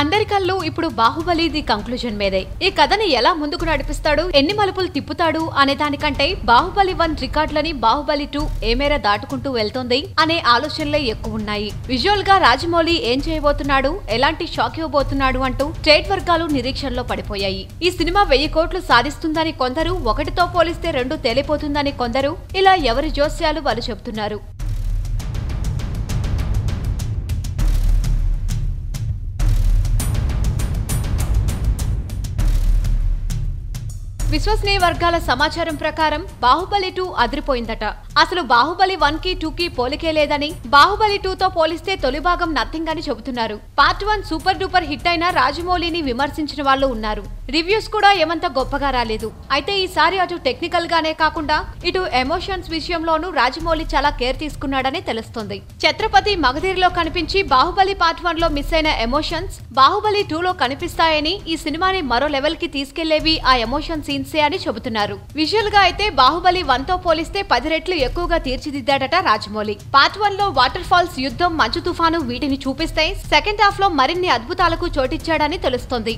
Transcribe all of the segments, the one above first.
అందరి కళ్ళు ఇప్పుడు బాహుబలి ది కంక్లూజన్ మీదే. ఈ కథని ఎలా ముందుకు నడిపిస్తాడు ఎన్ని మలుపులు తిప్పుతాడు అనే దానికంటే బాహుబలి వన్ రికార్డులని బాహుబలి టూ ఏ మేర దాటుకుంటూ వెళ్తోంది అనే ఆలోచనలే ఎక్కువ ఉన్నాయి. విజువల్గా రాజమౌళి ఏం చేయబోతున్నాడు ఎలాంటి షాక్ ఇవ్వబోతున్నాడు అంటూ ట్రేడ్ వర్గాలు నిరీక్షణలో పడిపోయాయి. ఈ సినిమా వెయ్యి కోట్లు సాధిస్తుందని కొందరు ఒకటితో పోలిస్తే రెండు తేలిపోతుందని కొందరు ఇలా ఎవరి జోస్యాలు వాళ్ళు చెబుతున్నారు. విశ్వసనీయ వర్గాల సమాచారం ప్రకారం బాహుబలి టూ అదిరిపోయిందట. అసలు బాహుబలి వన్కి టూ కి పోలికే లేదని బాహుబలి టూతో పోలిస్తే తొలి భాగం నథింగ్ అని చెబుతున్నారు. Part one super duper hit అయిన రాజమౌళిని విమర్శించిన వాళ్ళు ఉన్నారు. రివ్యూస్ కూడా ఏమంత గొప్పగా రాలేదు. అయితే ఈసారి అటు టెక్నికల్ గానే కాకుండా ఇటు ఎమోషన్స్ విషయంలోనూ రాజమౌళి చాలా కేర్ తీసుకున్నాడని తెలుస్తుంది. ఛత్రపతి మగధీరిలో కనిపించి బాహుబలి పార్ట్ వన్లో మిస్ అయిన ఎమోషన్స్ బాహుబలి టూలో కనిపిస్తాయని ఈ సినిమాని మరో లెవెల్కి తీసుకెళ్ళేవి ఆ ఎమోషన్ సీన్సే అని చెబుతున్నారు. విజువల్గా అయితే బాహుబలి వన్తో పోలిస్తే పది రెట్లు ఎక్కువగా తీర్చిదిద్దాడట రాజమౌళి. పార్ట్ వన్లో వాటర్ ఫాల్స్ యుద్ధం మంచు తుఫాను వీటిని చూపిస్తే సెకండ్ హాఫ్లో మరిన్ని అద్భుతాలకు చోటిచ్చాడని తెలుస్తోంది.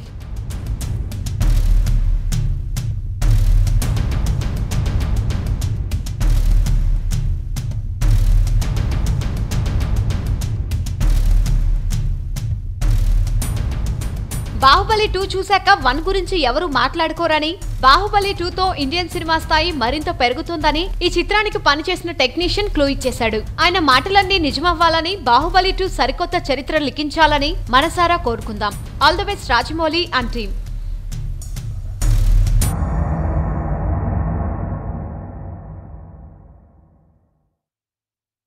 బాహుబలి టూ చూశాక వన్ గురించి ఎవరు మాట్లాడుకోరని? బాహుబలి టూతో ఇండియన్ సినిమా స్థాయి మరింత పెరుగుతుందని ఈ చిత్రానికి పనిచేసిన టెక్నీషియన్ క్లూ ఇచ్చేశాడు. ఆయన మాటలన్నీ నిజమవ్వాలని బాహుబలి టూ సరికొత్త చరిత్ర లిఖించాలని మనసారా కోరుకుందాం. All the best Rajamouli and team.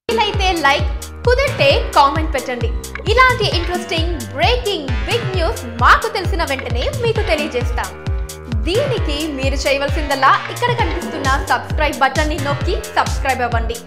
అయితే లైక్ కుదిరితే కామెంట్ పెట్టండి. ఇలాంటి ఇంట్రెస్టింగ్ బ్రేకింగ్ బిగ్ న్యూస్ మాకు తెలిసిన వెంటనే మీకు తెలియజేస్తాం. దీనికి మీరు చేయవలసిందల్లా ఇక్కడ కనిపిస్తున్న సబ్స్క్రైబ్ బటన్ని నొక్కి సబ్స్క్రైబ్ అవ్వండి.